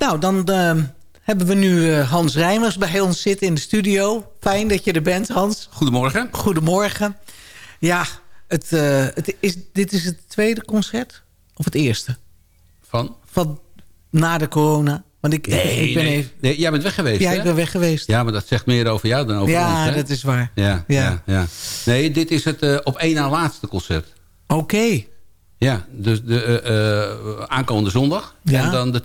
Nou, dan uh, hebben we nu uh, Hans Rijmers bij ons zitten in de studio. Fijn dat je er bent, Hans. Goedemorgen. Goedemorgen. Ja, het, uh, het is, dit is het tweede concert? Of het eerste? Van? Van na de corona. Want ik, nee, ik ben nee. even... nee, jij bent weg geweest, Ja, hè? ik ben weg geweest. Ja, maar dat zegt meer over jou dan over ja, ons, hè? dat is waar. Ja, Ja. ja. ja, Nee, dit is het op één na laatste concert. Oké. Ja, dus de uh, aankomende zondag. Ja. En dan de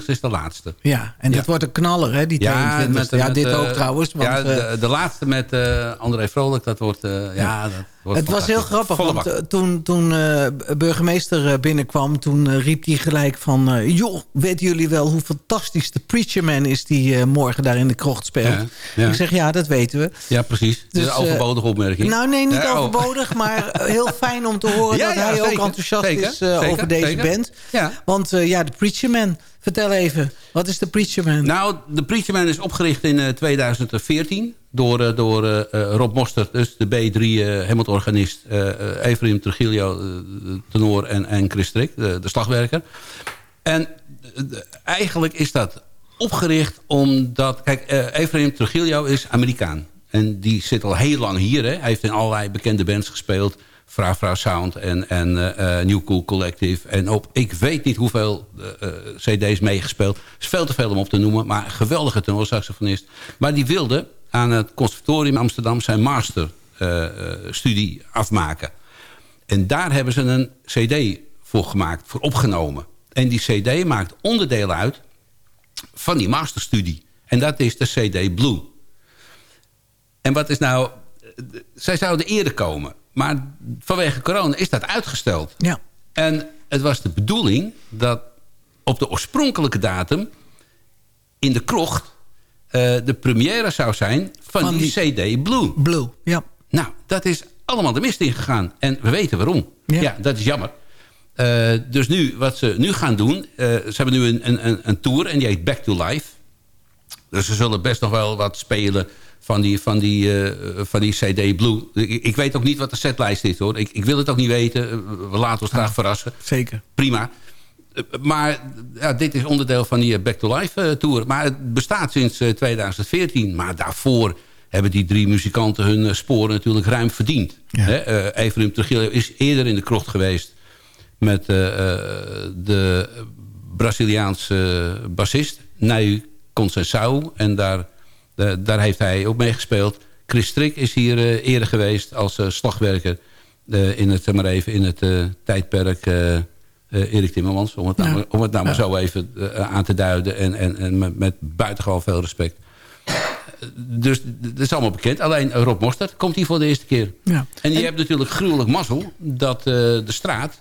22e is de laatste. Ja, en dat Ja. wordt een knaller, hè, die 22 met, Ja, met, dit eh, ook trouwens. Want, ja, eh, de, de laatste met eh, André Vrolijk, dat wordt... eh, ja. dat het was heel grappig, Volle want eh, toen, toen eh, burgemeester eh, binnenkwam... toen riep hij gelijk van... joh, weten jullie wel hoe fantastisch de Preacher Man is... die morgen daar in de krocht speelt? Ja, ja. Ik zeg, ja, dat weten we. Ja, precies. Dus, een overbodige opmerking. Nou, nee, niet Ja, oh. overbodig, maar heel fijn om te horen... Dat hij ook enthousiast zeker, is zeker, over deze band. Ja. Want ja, de Preacher Man... Vertel even, wat is de Preacher Man? Nou, de Preacher Man is opgericht in eh, 2014 door, eh, door eh, eh, Rob Mostert, dus de B3 uh, Hemelt-organist... eh eh, Efraim Trujillo, tenor en, en Chris Strik, de, de slagwerker. En eigenlijk is dat opgericht omdat... Kijk, eh Efraim Trujillo is Amerikaan. En die zit al heel lang hier. Hè. Hij heeft in allerlei bekende bands gespeeld. Vrouw Vrouw Sound en, en New Cool Collective. En op ik weet niet hoeveel cd's meegespeeld. is veel te veel om op te noemen. Maar een geweldige tenorsaxofonist. Maar die wilde aan het conservatorium Amsterdam... zijn masterstudie afmaken. En daar hebben ze een cd voor gemaakt, voor opgenomen. En die cd maakt onderdelen uit van die masterstudie. En dat is de cd Blue. En wat is nou... eh, Zij zouden eerder komen. Maar vanwege corona is dat uitgesteld. Ja. En het was de bedoeling dat op de oorspronkelijke datum... in de krocht eh, de première zou zijn van, Van die, cd Blue. Blue, ja. Nou, dat is allemaal de mist ingegaan. En we weten waarom. Ja. Ja, dat is jammer. Eh, dus nu, wat ze nu gaan doen... eh, ze hebben nu een, een, een tour en die heet Back to Life. Dus ze zullen best nog wel wat spelen van die, van die, eh, van die CD Blue. Ik, ik weet ook niet wat de setlijst is, hoor. Ik, ik wil het ook niet weten. Eh, We laten ons graag verrassen. Zeker. Prima. Eh, Maar ja, dit is onderdeel van die eh, Back to Life eh, tour. Maar het bestaat sinds eh, 2014. Maar daarvoor hebben die drie muzikanten hun sporen natuurlijk ruim verdiend. Ja. Hè, Efraim Trujillo is eerder in de krocht geweest... met de Braziliaanse bassist Neu Conceição. En daar, daar heeft hij ook mee gespeeld. Chris Strik is hier eerder geweest als slagwerker... in het, maar even, in het tijdperk eh, eh, Erik Timmermans. Om het nou, om het nou maar zo even eh, aan te duiden. En, en, en met, met buitengewoon veel respect. Dus dat is allemaal bekend. Alleen eh, Rob Mostert komt hier voor de eerste keer. Ja. En je hebt natuurlijk gruwelijk mazzel dat eh, de straat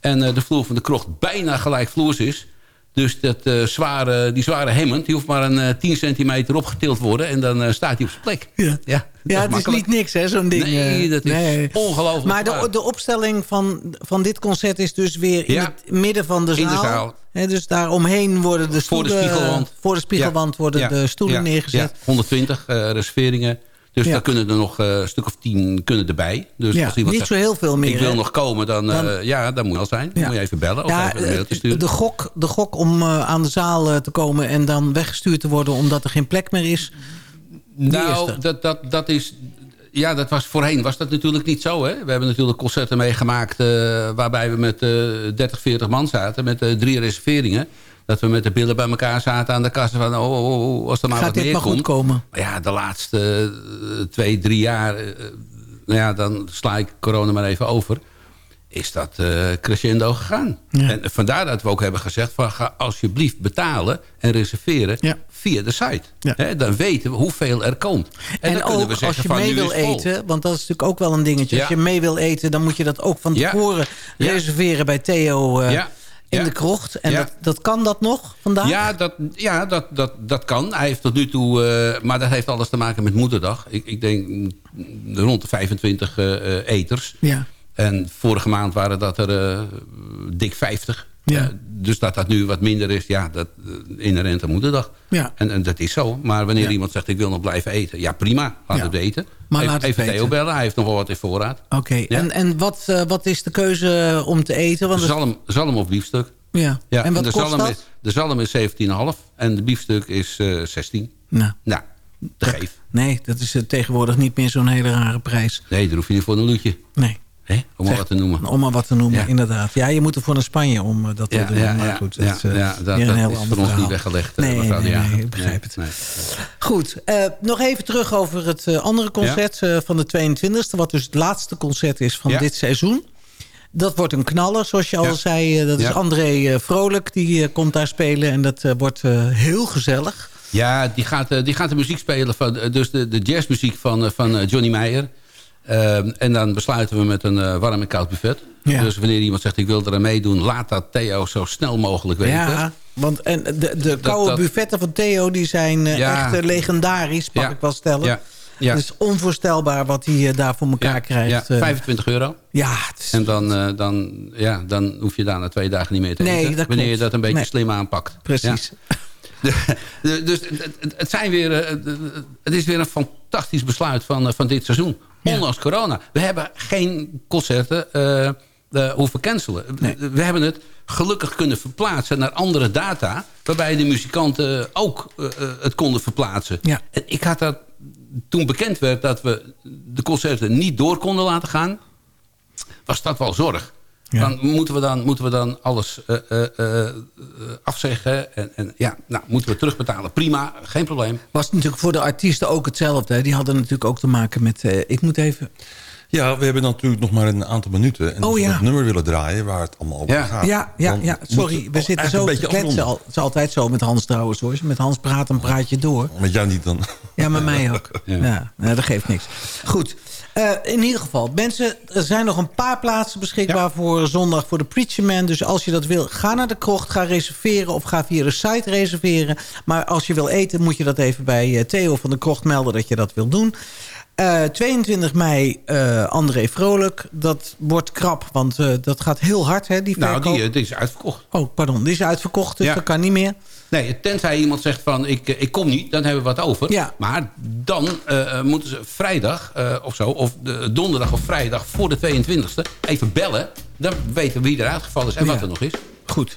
en eh, de vloer van de krocht bijna gelijkvloers is. Dus dat, eh, zware, die zware hemmend, die hoeft maar een eh, 10 centimeter opgetild worden... en dan eh, staat hij op zijn plek. Ja. ja, Ja, het is niet niks, hè, zo'n ding. Nee, eh, dat is ongelooflijk Maar de, de opstelling van, van dit concert is dus weer in Ja. het midden van de In zaal. de zaal. Dus daaromheen worden de Voor de stoelen... spiegelwand. Voor de spiegelwand Ja. worden Ja. de stoelen neergezet. Ja, 120 eh, reserveringen. Dus daar kunnen er nog eh, een stuk of tien kunnen erbij. Dus Ja, als iemand niet zegt, zo heel veel meer, Ik wil hè? nog komen, dan, Dan- ja, dat moet al zijn. Dan moet je even bellen of Ja, even een mailtje sturen. de, gok, de gok om aan de zaal te komen en dan weggestuurd te worden... omdat er geen plek meer is. Nou, dat, dat, dat is... Ja, dat was, voorheen was dat natuurlijk niet zo. Hè? We hebben natuurlijk concerten meegemaakt... eh, waarbij we met eh 30, 40 man zaten... met eh, drie reserveringen. Dat we met de billen bij elkaar zaten aan de kassen van... oh, oh, oh, als er maar Gaat wat dit meer maar goed komt. komen? Maar ja, de laatste eh, twee, drie jaar... nou ja, dan sla ik corona maar even over... is dat eh, crescendo gegaan. Ja. En vandaar dat we ook hebben gezegd... Van, ga alsjeblieft betalen en reserveren Ja. via de site. Ja. Dan weten we hoeveel er komt. En, dan kunnen ook we zeggen als je van, mee nu wil eten, want dat is natuurlijk ook wel een dingetje. Als je mee wil eten, dan moet je dat ook van tevoren Ja. reserveren bij Theo eh, Ja. in Ja. de krocht. En Ja. dat, dat kan dat nog vandaag? Ja, dat, ja dat, dat, dat kan. Hij heeft tot nu toe... eh, maar dat heeft alles te maken met moederdag. Ik, ik denk rond de 25 eh, eh, eters. Ja. En vorige maand waren dat er eh, dik 50. Ja. Eh, dus dat dat nu wat minder is, ja, dat uh, inherent aan moederdag. Ja. En, en dat is zo. Maar wanneer Ja. iemand zegt, ik wil nog blijven eten. Ja, prima. Laat Ja. het weten. Maar even laat het even weten. Theo bellen. Hij heeft nog wel wat in voorraad. Oké, en, en wat, eh, wat is de keuze om te eten? Want Zalm, zalm of biefstuk. Ja. ja en wat de kost zalm dat? Is, de zalm is 17,5 en de biefstuk is eh 16. Nou, Nou, te geef. nee, dat is eh, tegenwoordig niet meer zo'n hele rare prijs. Nee, daar hoef je niet voor een loetje. Nee. Hè? Om maar wat te noemen. Om maar wat te noemen, Ja. inderdaad. Ja, je moet er voor naar Spanje om eh, dat te Ja, doen. ja, maar goed, dat ja, eh, dat, heel is ander voor ons niet weggelegd. eh, Nee, mevrouw nee, nee, ik begrijp het. Nee. Goed, eh, nog even terug over het eh, andere concert eh, van de 22e... wat dus het laatste concert is van dit seizoen. Dat wordt een knaller, zoals je al zei. Eh, dat is. André eh, Vrolijk, die eh, komt daar spelen. En dat eh, wordt eh, heel gezellig. Ja, die gaat, eh, die gaat de muziek spelen. Van, eh, dus de, de jazzmuziek van, eh, van eh, Johnny Meijer. Ehm, en dan besluiten we met een eh, warm en koud buffet. Ja. Dus wanneer iemand zegt ik wil er aan meedoen... laat dat Theo zo snel mogelijk weten. Ja, want en de, de koude dat- buffetten van Theo... die zijn eh, Ja. echt eh, legendarisch, mag Ja. ik wel stellen. Ja. Het is onvoorstelbaar wat hij daar voor elkaar krijgt. ja, eh. 25 euro. ja, is- En dan, dan, ja, dan hoef je daar na twee dagen niet meer te Nee, eten. wanneer je dat een beetje Nee. slim aanpakt. precies. Dus het, zijn weer, het is weer een fantastisch besluit van, van dit seizoen. Ondanks corona. We hebben geen concerten eh, hoeven cancelen. Nee. We hebben het gelukkig kunnen verplaatsen naar andere data... waarbij de muzikanten ook eh, eh, het konden verplaatsen. Ja. En ik had dat toen bekend werd dat we de concerten niet door konden laten gaan... was dat wel zorg. Ja. Dan moeten we dan, moeten we dan alles eh, eh, eh, eh, afzeggen. En, en ja, nou, moeten we terugbetalen. Prima, geen probleem. Was natuurlijk voor de artiesten ook hetzelfde. hè. Die hadden natuurlijk ook te maken met... eh, ik moet even... Ja, we hebben natuurlijk nog maar een aantal minuten. En Oh, als we ja. het nummer willen draaien waar het allemaal over Ja. gaat. Ja, ja, ja, sorry. het We zitten zo een te kletsen. het is altijd zo met Hans trouwens hoor. Als je met Hans praat, dan praat je door. Met jou niet dan. Ja, met mij ook. Ja. Ja. nee, dat geeft niks. Goed. Eh, in ieder geval, mensen, er zijn nog een paar plaatsen beschikbaar voor zondag voor de Preacher Man. Dus als je dat wil, ga naar de krocht, ga reserveren of ga via de site reserveren. Maar als je wil eten, moet je dat even bij eh, Theo van de Krocht melden dat je dat wil doen. Eh, 22 mei, eh, André Vrolijk. Dat wordt krap, want dat gaat heel hard, hè, die Nou, die, die is uitverkocht. Oh, pardon, die is uitverkocht, dus Ja. dat kan niet meer. Nee, tenzij iemand zegt van ik, eh, ik kom niet, dan hebben we wat over. Ja. Maar dan eh, eh, moeten ze vrijdag of zo, of de, donderdag of vrijdag voor de 22e even bellen. Dan weten we wie er uitgevallen is en Ja. wat er nog is.